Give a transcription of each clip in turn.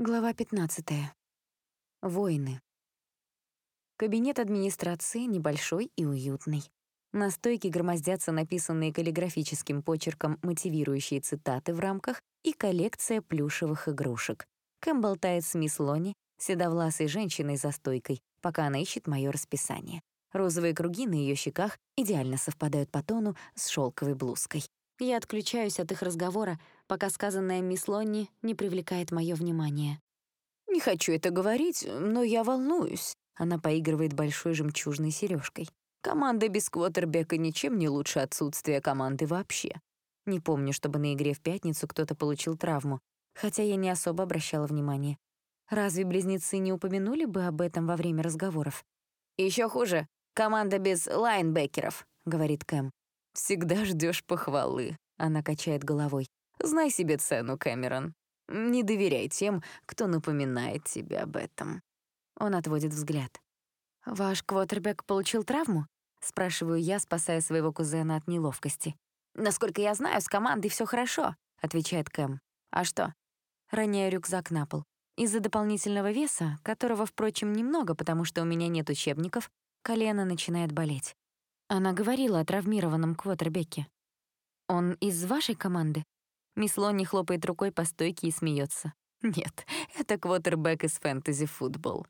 Глава 15. Войны. Кабинет администрации небольшой и уютный. На стойке громоздятся написанные каллиграфическим почерком мотивирующие цитаты в рамках и коллекция плюшевых игрушек. Кэм болтает с мисс Лони, седовласой женщиной за стойкой, пока она ищет моё расписание. Розовые круги на её щеках идеально совпадают по тону с шёлковой блузкой. Я отключаюсь от их разговора, пока сказанное мисс Лонни не привлекает моё внимание. «Не хочу это говорить, но я волнуюсь», — она поигрывает большой жемчужной серёжкой. «Команда без квотербека ничем не лучше отсутствия команды вообще». Не помню, чтобы на игре в пятницу кто-то получил травму, хотя я не особо обращала внимание. Разве близнецы не упомянули бы об этом во время разговоров? «Ещё хуже, команда без лайнбекеров», — говорит Кэм. «Всегда ждёшь похвалы», — она качает головой. «Знай себе цену, Кэмерон. Не доверяй тем, кто напоминает тебе об этом». Он отводит взгляд. «Ваш квотербек получил травму?» — спрашиваю я, спасая своего кузена от неловкости. «Насколько я знаю, с командой всё хорошо», — отвечает Кэм. «А что?» Роняю рюкзак на пол. Из-за дополнительного веса, которого, впрочем, немного, потому что у меня нет учебников, колено начинает болеть. Она говорила о травмированном квотербеке. «Он из вашей команды?» Мисс Лонни хлопает рукой по стойке и смеется. «Нет, это квотербек из фэнтези-футбол».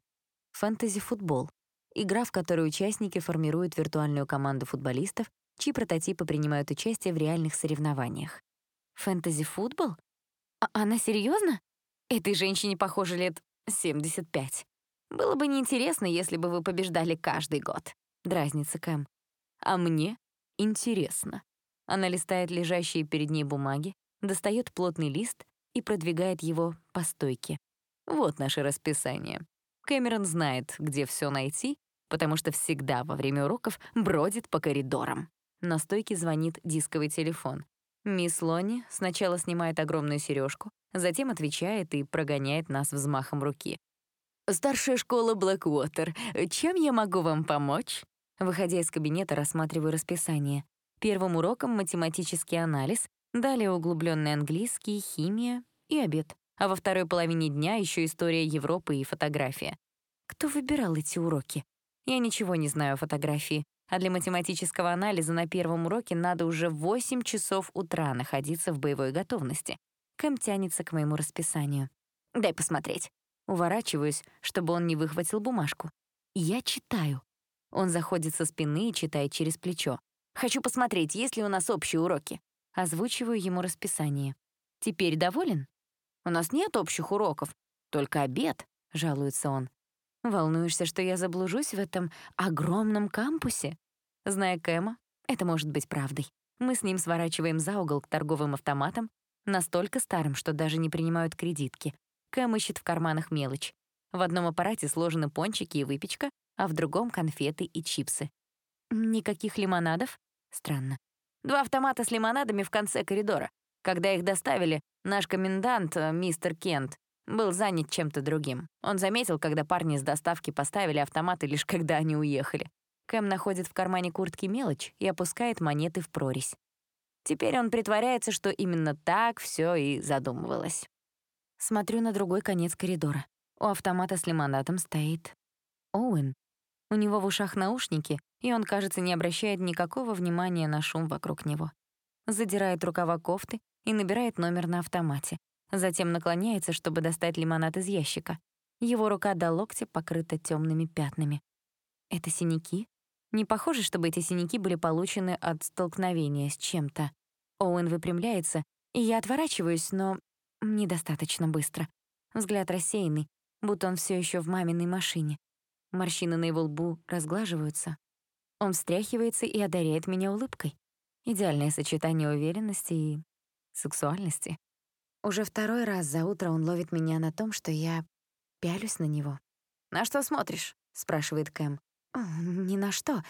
Фэнтези-футбол — игра, в которой участники формируют виртуальную команду футболистов, чьи прототипы принимают участие в реальных соревнованиях. Фэнтези-футбол? А она серьезно? Этой женщине, похоже, лет 75. Было бы неинтересно, если бы вы побеждали каждый год. Дразнится Кэм. А мне интересно. Она листает лежащие перед ней бумаги, достает плотный лист и продвигает его по стойке. Вот наше расписание. Кэмерон знает, где все найти, потому что всегда во время уроков бродит по коридорам. На стойке звонит дисковый телефон. Мисс Лонни сначала снимает огромную сережку, затем отвечает и прогоняет нас взмахом руки. «Старшая школа Блэквотер. Чем я могу вам помочь?» Выходя из кабинета, рассматриваю расписание. Первым уроком математический анализ, далее углубленный английский, химия и обед. А во второй половине дня еще история Европы и фотография. Кто выбирал эти уроки? Я ничего не знаю о фотографии, а для математического анализа на первом уроке надо уже в 8 часов утра находиться в боевой готовности. Кэм тянется к моему расписанию. «Дай посмотреть». Уворачиваюсь, чтобы он не выхватил бумажку. Я читаю. Он заходит со спины и читает через плечо. «Хочу посмотреть, есть ли у нас общие уроки». Озвучиваю ему расписание. «Теперь доволен?» «У нас нет общих уроков, только обед», — жалуется он. «Волнуешься, что я заблужусь в этом огромном кампусе?» Зная Кэма, это может быть правдой. Мы с ним сворачиваем за угол к торговым автоматам, настолько старым, что даже не принимают кредитки. Кэм ищет в карманах мелочь. В одном аппарате сложены пончики и выпечка, а в другом — конфеты и чипсы. Никаких лимонадов? Странно. Два автомата с лимонадами в конце коридора. Когда их доставили, наш комендант, э, мистер Кент, был занят чем-то другим. Он заметил, когда парни с доставки поставили автоматы лишь когда они уехали. Кэм находит в кармане куртки мелочь и опускает монеты в прорезь. Теперь он притворяется, что именно так все и задумывалось. Смотрю на другой конец коридора. У автомата с лимонадом стоит Оуэн. У него в ушах наушники, и он, кажется, не обращает никакого внимания на шум вокруг него. Задирает рукава кофты и набирает номер на автомате. Затем наклоняется, чтобы достать лимонад из ящика. Его рука до локтя покрыта темными пятнами. Это синяки? Не похоже, чтобы эти синяки были получены от столкновения с чем-то. Оуэн выпрямляется, и я отворачиваюсь, но недостаточно быстро. Взгляд рассеянный, будто он все еще в маминой машине. Морщины на его лбу разглаживаются. Он встряхивается и одаряет меня улыбкой. Идеальное сочетание уверенности и сексуальности. Уже второй раз за утро он ловит меня на том, что я пялюсь на него. «На что смотришь?» — спрашивает Кэм. «Ни на что.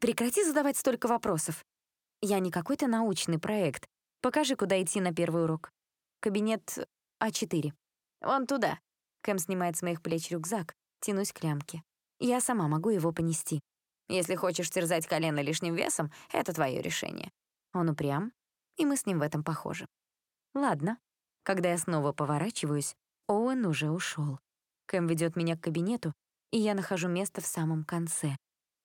Прекрати задавать столько вопросов. Я не какой-то научный проект. Покажи, куда идти на первый урок. Кабинет А4. Вон туда». Кэм снимает с моих плеч рюкзак, тянусь к лямке. Я сама могу его понести. Если хочешь терзать колено лишним весом, это твое решение. Он упрям, и мы с ним в этом похожи. Ладно. Когда я снова поворачиваюсь, Оуэн уже ушел. Кэм ведет меня к кабинету, и я нахожу место в самом конце.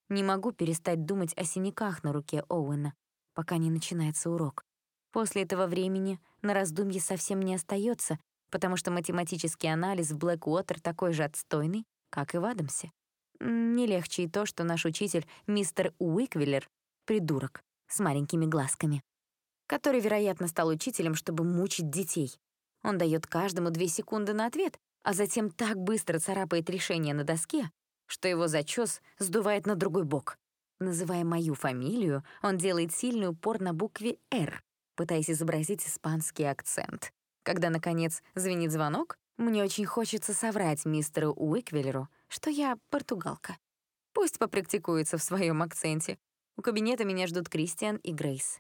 Не могу перестать думать о синяках на руке Оуэна, пока не начинается урок. После этого времени на раздумье совсем не остается, потому что математический анализ в Блэквотер такой же отстойный, как и в Адамсе. Не легче и то, что наш учитель, мистер Уиквиллер, придурок с маленькими глазками, который, вероятно, стал учителем, чтобы мучить детей. Он дает каждому две секунды на ответ, а затем так быстро царапает решение на доске, что его зачёс сдувает на другой бок. Называя мою фамилию, он делает сильный упор на букве «Р», пытаясь изобразить испанский акцент. Когда, наконец, звенит звонок, мне очень хочется соврать мистеру Уиквиллеру, что я португалка. Пусть попрактикуется в своем акценте. У кабинета меня ждут Кристиан и Грейс.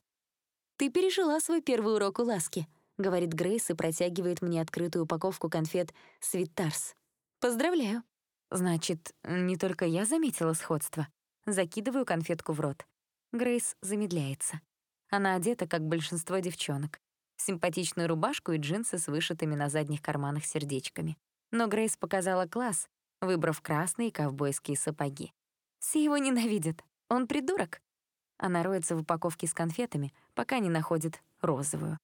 «Ты пережила свой первый урок у ласки», — говорит Грейс и протягивает мне открытую упаковку конфет «Свитарс». «Поздравляю». Значит, не только я заметила сходство. Закидываю конфетку в рот. Грейс замедляется. Она одета, как большинство девчонок. Симпатичную рубашку и джинсы с вышитыми на задних карманах сердечками. Но Грейс показала класс, выбрав красные ковбойские сапоги. Все его ненавидят. Он придурок. Она роется в упаковке с конфетами, пока не находит розовую.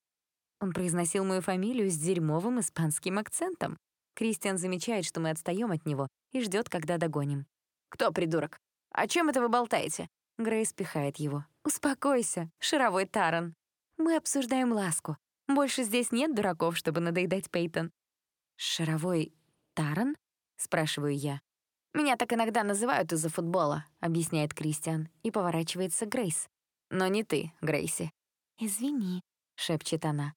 Он произносил мою фамилию с дерьмовым испанским акцентом. Кристиан замечает, что мы отстаём от него, и ждёт, когда догоним. «Кто придурок? О чем это вы болтаете?» Грейс пихает его. «Успокойся, шаровой Таран. Мы обсуждаем ласку. Больше здесь нет дураков, чтобы надоедать Пейтон». «Шаровой Таран?» — спрашиваю я. «Меня так иногда называют из-за футбола», — объясняет Кристиан и поворачивается Грейс. «Но не ты, Грейси». «Извини», — шепчет она.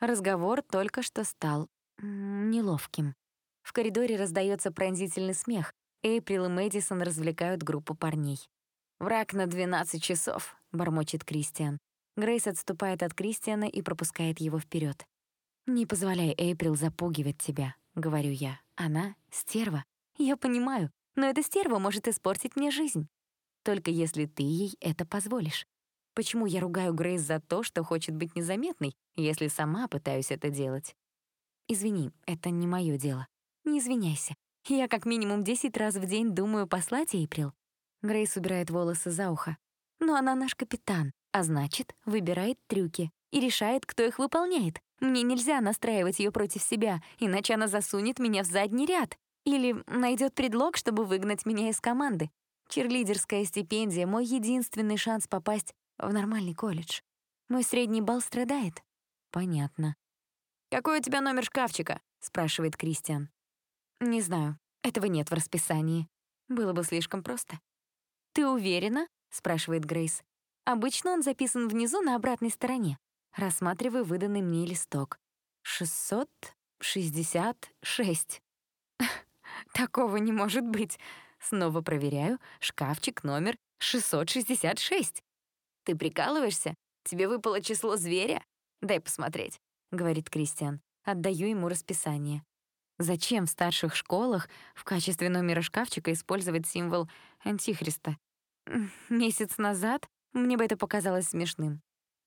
Разговор только что стал неловким. В коридоре раздается пронзительный смех. Эйприл и Мэдисон развлекают группу парней. «Враг на 12 часов», — бормочет Кристиан. Грейс отступает от Кристиана и пропускает его вперед. «Не позволяй Эйприл запугивать тебя», — говорю я. «Она — стерва. Я понимаю, но эта стерва может испортить мне жизнь. Только если ты ей это позволишь. Почему я ругаю Грейс за то, что хочет быть незаметной, если сама пытаюсь это делать? Извини, это не мое дело. Не извиняйся. Я как минимум 10 раз в день думаю послать Эйприл. Грейс убирает волосы за ухо. Но она наш капитан, а значит, выбирает трюки и решает, кто их выполняет. Мне нельзя настраивать ее против себя, иначе она засунет меня в задний ряд или найдет предлог, чтобы выгнать меня из команды. Черлидерская стипендия — мой единственный шанс попасть в нормальный колледж. Мой средний балл страдает. Понятно. «Какой у тебя номер шкафчика?» — спрашивает Кристиан. «Не знаю. Этого нет в расписании. Было бы слишком просто». «Ты уверена?» — спрашивает Грейс. «Обычно он записан внизу на обратной стороне. Рассматриваю выданный мне листок. 666. Такого не может быть. Снова проверяю. Шкафчик номер 666. Ты прикалываешься? Тебе выпало число зверя? Дай посмотреть, говорит Кристиан. Отдаю ему расписание. Зачем в старших школах в качестве номера шкафчика использовать символ Антихриста? Месяц назад мне бы это показалось смешным.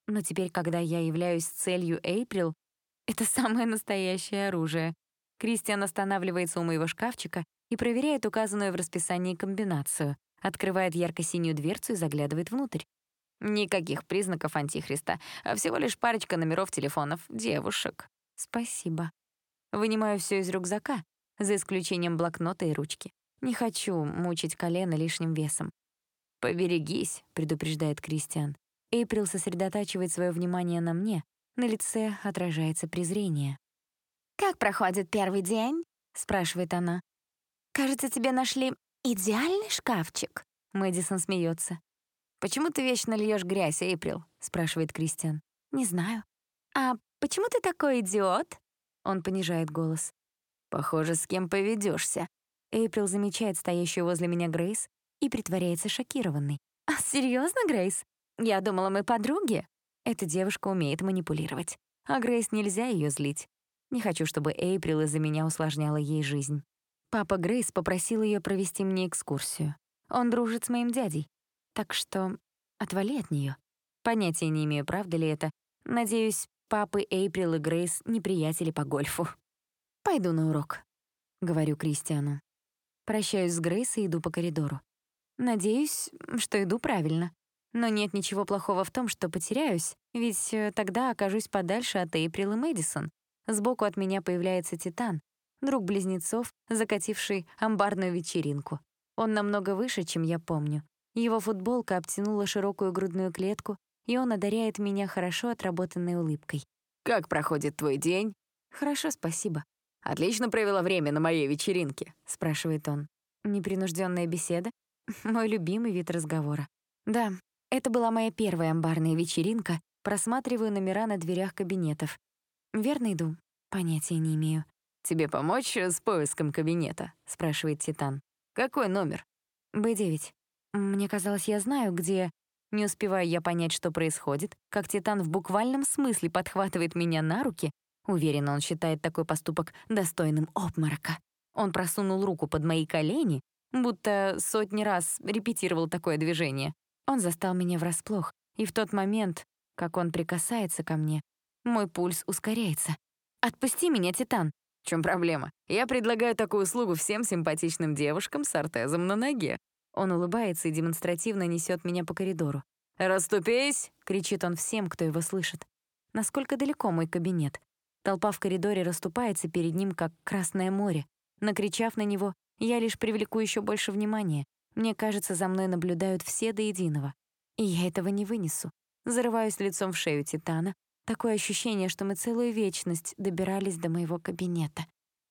Но теперь, когда я являюсь целью Эйприл, это самое настоящее оружие. Кристиан останавливается у моего шкафчика и проверяет указанную в расписании комбинацию, открывает ярко-синюю дверцу и заглядывает внутрь. Никаких признаков Антихриста, а всего лишь парочка номеров телефонов девушек. Спасибо. Вынимаю все из рюкзака, за исключением блокнота и ручки. Не хочу мучить колено лишним весом. «Поберегись», — предупреждает Кристиан. Эйприл сосредотачивает свое внимание на мне. На лице отражается презрение. «Как проходит первый день?» — спрашивает она. «Кажется, тебе нашли идеальный шкафчик». Мэдисон смеется. «Почему ты вечно льешь грязь, Эйприл?» — спрашивает Кристиан. «Не знаю». «А почему ты такой идиот?» Он понижает голос. «Похоже, с кем поведешься. Эйприл замечает стоящую возле меня Грейс и притворяется шокированной. «А серьезно, Грейс? Я думала, мы подруги». Эта девушка умеет манипулировать. А Грейс нельзя ее злить. Не хочу, чтобы Эйприл из-за меня усложняла ей жизнь. Папа Грейс попросил ее провести мне экскурсию. Он дружит с моим дядей. Так что отвали от нее. Понятия не имею, правда ли это. Надеюсь, папы Эйприл и Грейс — неприятели по гольфу. «Пойду на урок», — говорю Кристиану. Прощаюсь с Грейс и иду по коридору. Надеюсь, что иду правильно. Но нет ничего плохого в том, что потеряюсь, ведь э, тогда окажусь подальше от Эйприл и Мэдисон. Сбоку от меня появляется Титан, друг близнецов, закативший амбарную вечеринку. Он намного выше, чем я помню. Его футболка обтянула широкую грудную клетку, и он одаряет меня хорошо отработанной улыбкой. «Как проходит твой день?» «Хорошо, спасибо». «Отлично провела время на моей вечеринке?» — спрашивает он. Непринужденная беседа — мой любимый вид разговора. Да, это была моя первая амбарная вечеринка, просматриваю номера на дверях кабинетов. Верно иду? Понятия не имею. «Тебе помочь с поиском кабинета?» — спрашивает Титан. «Какой номер?» «Б9. Мне казалось, я знаю, где...» Не успеваю я понять, что происходит, как Титан в буквальном смысле подхватывает меня на руки. Уверен, он считает такой поступок достойным обморока. Он просунул руку под мои колени, будто сотни раз репетировал такое движение. Он застал меня врасплох, и в тот момент, как он прикасается ко мне, мой пульс ускоряется. «Отпусти меня, Титан!» В чем проблема? Я предлагаю такую услугу всем симпатичным девушкам с ортезом на ноге. Он улыбается и демонстративно несет меня по коридору. «Раступись!» — кричит он всем, кто его слышит. Насколько далеко мой кабинет? Толпа в коридоре расступается перед ним, как Красное море. Накричав на него, я лишь привлеку еще больше внимания. Мне кажется, за мной наблюдают все до единого. И я этого не вынесу. Зарываюсь лицом в шею Титана, Такое ощущение, что мы целую вечность добирались до моего кабинета.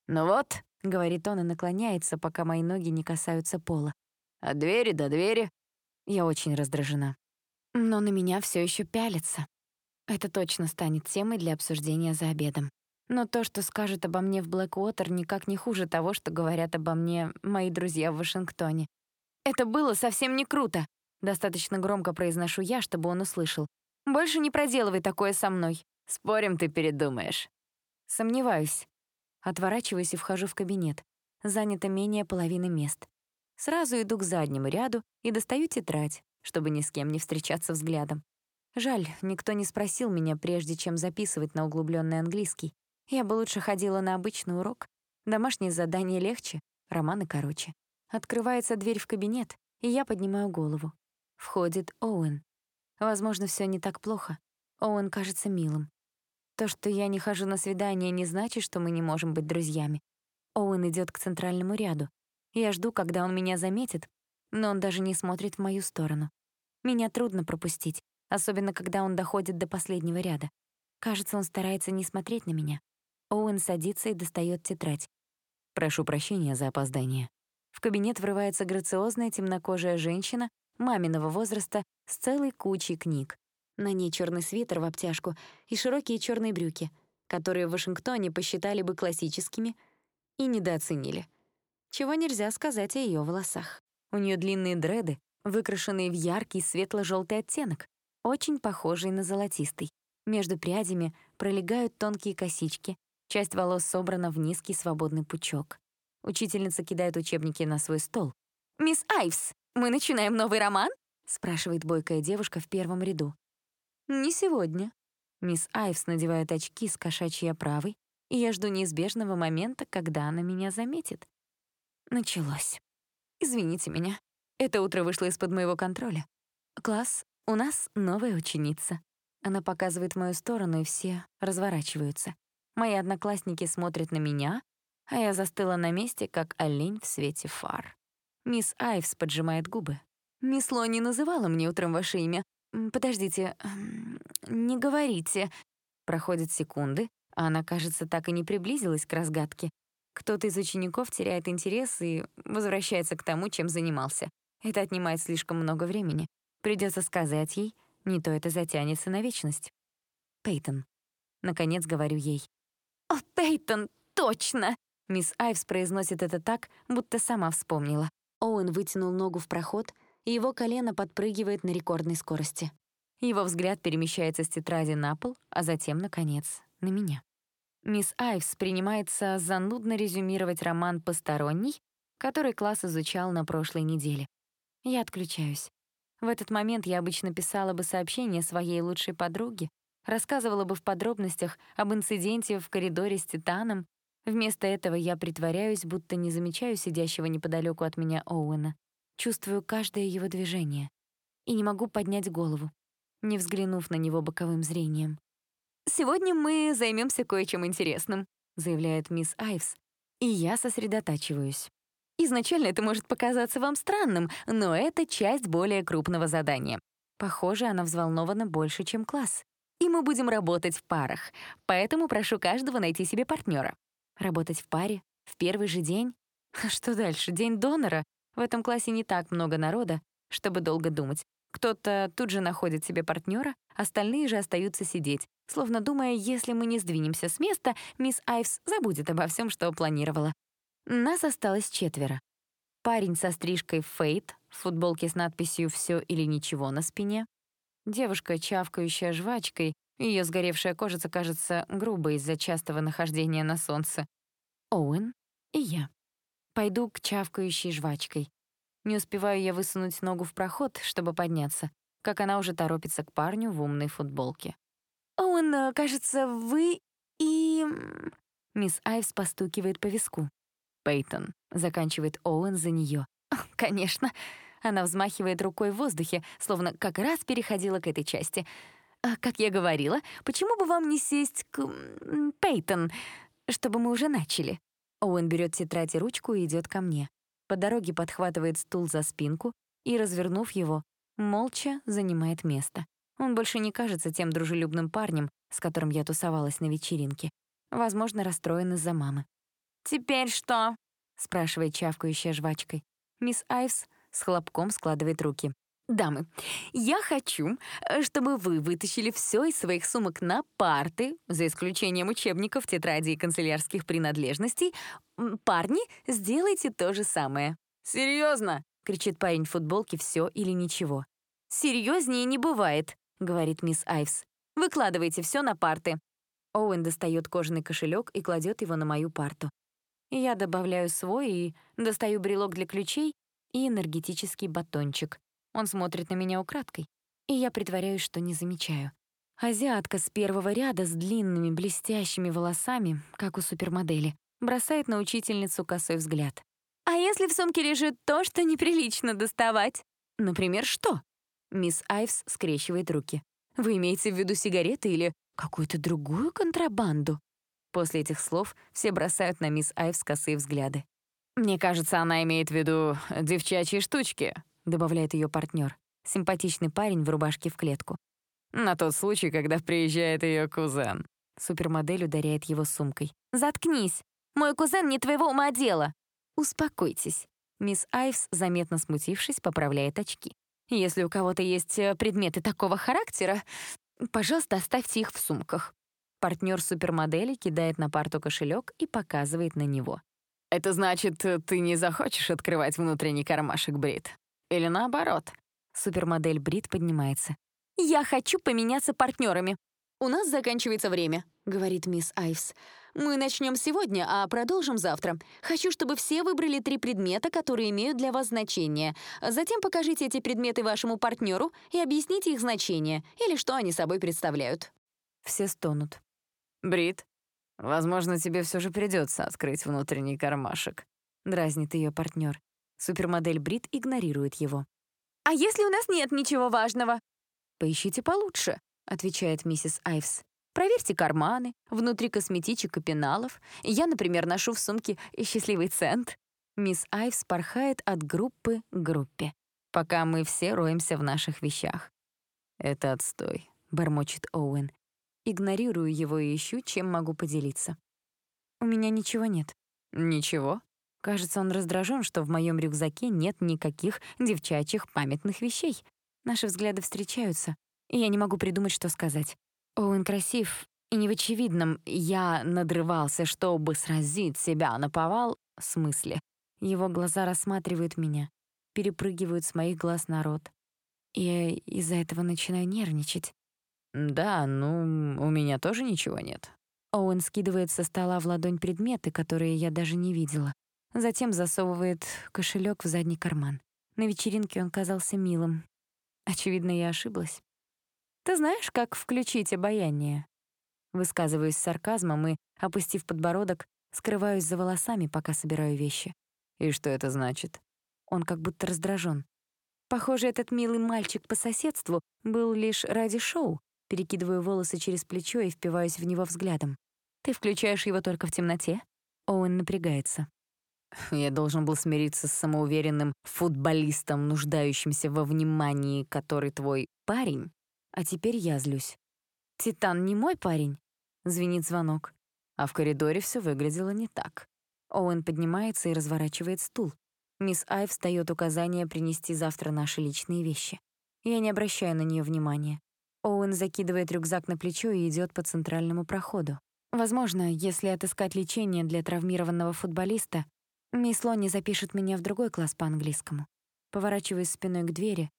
«Ну вот», — говорит он и наклоняется, пока мои ноги не касаются пола. «От двери до двери». Я очень раздражена. Но на меня все еще пялится. Это точно станет темой для обсуждения за обедом. Но то, что скажут обо мне в Блэквотер, никак не хуже того, что говорят обо мне мои друзья в Вашингтоне. «Это было совсем не круто», — достаточно громко произношу я, чтобы он услышал. Больше не проделывай такое со мной. Спорим, ты передумаешь. Сомневаюсь. Отворачиваюсь и вхожу в кабинет. Занято менее половины мест. Сразу иду к заднему ряду и достаю тетрадь, чтобы ни с кем не встречаться взглядом. Жаль, никто не спросил меня, прежде чем записывать на углубленный английский. Я бы лучше ходила на обычный урок. Домашние задания легче, романы короче. Открывается дверь в кабинет, и я поднимаю голову. Входит Оуэн. Возможно, все не так плохо. Оуэн кажется милым. То, что я не хожу на свидание, не значит, что мы не можем быть друзьями. Оуэн идет к центральному ряду. Я жду, когда он меня заметит, но он даже не смотрит в мою сторону. Меня трудно пропустить, особенно когда он доходит до последнего ряда. Кажется, он старается не смотреть на меня. Оуэн садится и достает тетрадь. «Прошу прощения за опоздание». В кабинет врывается грациозная темнокожая женщина маминого возраста с целой кучей книг. На ней черный свитер в обтяжку и широкие черные брюки, которые в Вашингтоне посчитали бы классическими и недооценили. Чего нельзя сказать о ее волосах. У нее длинные дреды, выкрашенные в яркий светло желтый оттенок, очень похожий на золотистый. Между прядями пролегают тонкие косички, часть волос собрана в низкий свободный пучок. Учительница кидает учебники на свой стол. «Мисс Айвс, мы начинаем новый роман?» — спрашивает бойкая девушка в первом ряду. «Не сегодня». Мисс Айвс надевает очки с кошачьей оправой, и я жду неизбежного момента, когда она меня заметит. Началось. Извините меня. Это утро вышло из-под моего контроля. Класс, у нас новая ученица. Она показывает мою сторону, и все разворачиваются. Мои одноклассники смотрят на меня, а я застыла на месте, как олень в свете фар. Мисс Айвс поджимает губы. «Мисс Ло не называла мне утром ваше имя. Подождите, не говорите». Проходят секунды, а она, кажется, так и не приблизилась к разгадке. Кто-то из учеников теряет интерес и возвращается к тому, чем занимался. Это отнимает слишком много времени. Придется сказать ей, не то это затянется на вечность. Пейтон. Наконец говорю ей. «О, Пейтон, точно!» Мисс Айвс произносит это так, будто сама вспомнила. Оуэн вытянул ногу в проход, и его колено подпрыгивает на рекордной скорости. Его взгляд перемещается с тетради на пол, а затем, наконец, на меня. Мисс Айвс принимается занудно резюмировать роман «Посторонний», который класс изучал на прошлой неделе. Я отключаюсь. В этот момент я обычно писала бы сообщение своей лучшей подруге, рассказывала бы в подробностях об инциденте в коридоре с Титаном, Вместо этого я притворяюсь, будто не замечаю сидящего неподалеку от меня Оуэна. Чувствую каждое его движение. И не могу поднять голову, не взглянув на него боковым зрением. «Сегодня мы займемся кое-чем интересным», — заявляет мисс Айвс. И я сосредотачиваюсь. Изначально это может показаться вам странным, но это часть более крупного задания. Похоже, она взволнована больше, чем класс. И мы будем работать в парах, поэтому прошу каждого найти себе партнера. Работать в паре? В первый же день? Что дальше? День донора? В этом классе не так много народа, чтобы долго думать. Кто-то тут же находит себе партнера, остальные же остаются сидеть, словно думая, если мы не сдвинемся с места, мисс Айвс забудет обо всем, что планировала. Нас осталось четверо. Парень со стрижкой Фейт, в футболке с надписью «Всё или ничего» на спине. Девушка, чавкающая жвачкой, ее сгоревшая кожица кажется грубой из-за частого нахождения на солнце. Оуэн и я. Пойду к чавкающей жвачкой. Не успеваю я высунуть ногу в проход, чтобы подняться, как она уже торопится к парню в умной футболке. «Оуэн, э, кажется, вы и...» Мисс Айвс постукивает по виску. «Пейтон», — заканчивает Оуэн за нее. «Конечно». Она взмахивает рукой в воздухе, словно как раз переходила к этой части. А, «Как я говорила, почему бы вам не сесть к... Пейтон, чтобы мы уже начали?» Оуэн берет тетрадь и ручку и идет ко мне. По дороге подхватывает стул за спинку и, развернув его, молча занимает место. Он больше не кажется тем дружелюбным парнем, с которым я тусовалась на вечеринке. Возможно, расстроен из-за мамы. «Теперь что?» — спрашивает чавкающая жвачкой. Мисс Айвс с хлопком складывает руки. «Дамы, я хочу, э, чтобы вы вытащили все из своих сумок на парты, за исключением учебников, тетрадей и канцелярских принадлежностей. Парни, сделайте то же самое». «Серьезно?» — кричит парень в футболке «все или ничего». «Серьезнее не бывает», — говорит мисс Айвс. «Выкладывайте все на парты». Оуэн достает кожаный кошелек и кладет его на мою парту. Я добавляю свой и достаю брелок для ключей и энергетический батончик. Он смотрит на меня украдкой, и я притворяюсь, что не замечаю. Азиатка с первого ряда с длинными блестящими волосами, как у супермодели, бросает на учительницу косой взгляд. «А если в сумке лежит то, что неприлично доставать?» «Например, что?» Мисс Айвс скрещивает руки. «Вы имеете в виду сигареты или какую-то другую контрабанду?» После этих слов все бросают на мисс Айвс косые взгляды. «Мне кажется, она имеет в виду девчачьи штучки», — добавляет ее партнер, симпатичный парень в рубашке в клетку. «На тот случай, когда приезжает ее кузен». Супермодель ударяет его сумкой. «Заткнись! Мой кузен не твоего ума дело!» «Успокойтесь». Мисс Айвс, заметно смутившись, поправляет очки. «Если у кого-то есть э, предметы такого характера, пожалуйста, оставьте их в сумках». Партнер супермодели кидает на парту кошелек и показывает на него. «Это значит, ты не захочешь открывать внутренний кармашек, Брит?» Или наоборот. Супермодель Брит поднимается. «Я хочу поменяться партнерами. У нас заканчивается время», — говорит мисс Айвс. «Мы начнем сегодня, а продолжим завтра. Хочу, чтобы все выбрали три предмета, которые имеют для вас значение. Затем покажите эти предметы вашему партнеру и объясните их значение или что они собой представляют». Все стонут. «Брит, возможно, тебе все же придется открыть внутренний кармашек», — дразнит ее партнер. Супермодель Брит игнорирует его. «А если у нас нет ничего важного?» «Поищите получше», — отвечает миссис Айвс. «Проверьте карманы, внутри косметичек и пеналов. Я, например, ношу в сумке счастливый цент». Мисс Айвс порхает от группы к группе, пока мы все роемся в наших вещах. «Это отстой», — бормочет Оуэн. Игнорирую его и ищу, чем могу поделиться. У меня ничего нет. «Ничего?» Кажется, он раздражен, что в моем рюкзаке нет никаких девчачьих памятных вещей. Наши взгляды встречаются, и я не могу придумать, что сказать. Оуэн красив, и не в очевидном «я надрывался, чтобы сразить себя на повал» смысле. Его глаза рассматривают меня, перепрыгивают с моих глаз на рот. Я из-за этого начинаю нервничать. «Да, ну, у меня тоже ничего нет». Оуэн скидывает со стола в ладонь предметы, которые я даже не видела. Затем засовывает кошелек в задний карман. На вечеринке он казался милым. Очевидно, я ошиблась. «Ты знаешь, как включить обаяние?» Высказываюсь с сарказмом и, опустив подбородок, Скрываюсь за волосами, пока собираю вещи. И что это значит? Он как будто раздражен. Похоже, этот милый мальчик по соседству был лишь ради шоу. Перекидываю волосы через плечо и впиваюсь в него взглядом. Ты включаешь его только в темноте? Оуэн напрягается. Я должен был смириться с самоуверенным футболистом, нуждающимся во внимании, который твой парень. А теперь я злюсь. «Титан не мой парень?» — звенит звонок. А в коридоре все выглядело не так. Оуэн поднимается и разворачивает стул. Мисс Айв встаёт указание принести завтра наши личные вещи. Я не обращаю на нее внимания. Оуэн закидывает рюкзак на плечо и идет по центральному проходу. Возможно, если отыскать лечение для травмированного футболиста, мисс Лонни запишет меня в другой класс по английскому. Поворачиваюсь спиной к двери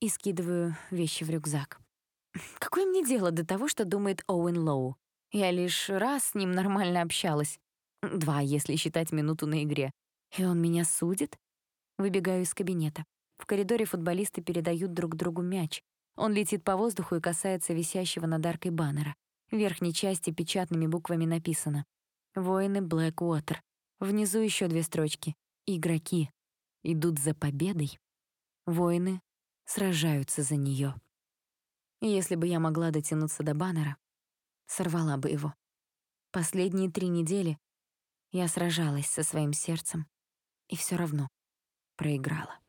и скидываю вещи в рюкзак. Какое мне дело до того, что думает Оуэн Лоу? Я лишь раз с ним нормально общалась. Два, если считать минуту на игре. И он меня судит? Выбегаю из кабинета. В коридоре футболисты передают друг другу мяч. Он летит по воздуху и касается висящего над аркой баннера. В верхней части печатными буквами написано «Воины Блэквотер». Внизу еще две строчки. «Игроки идут за победой. Воины сражаются за нее. Если бы я могла дотянуться до баннера, сорвала бы его. Последние три недели я сражалась со своим сердцем и все равно проиграла.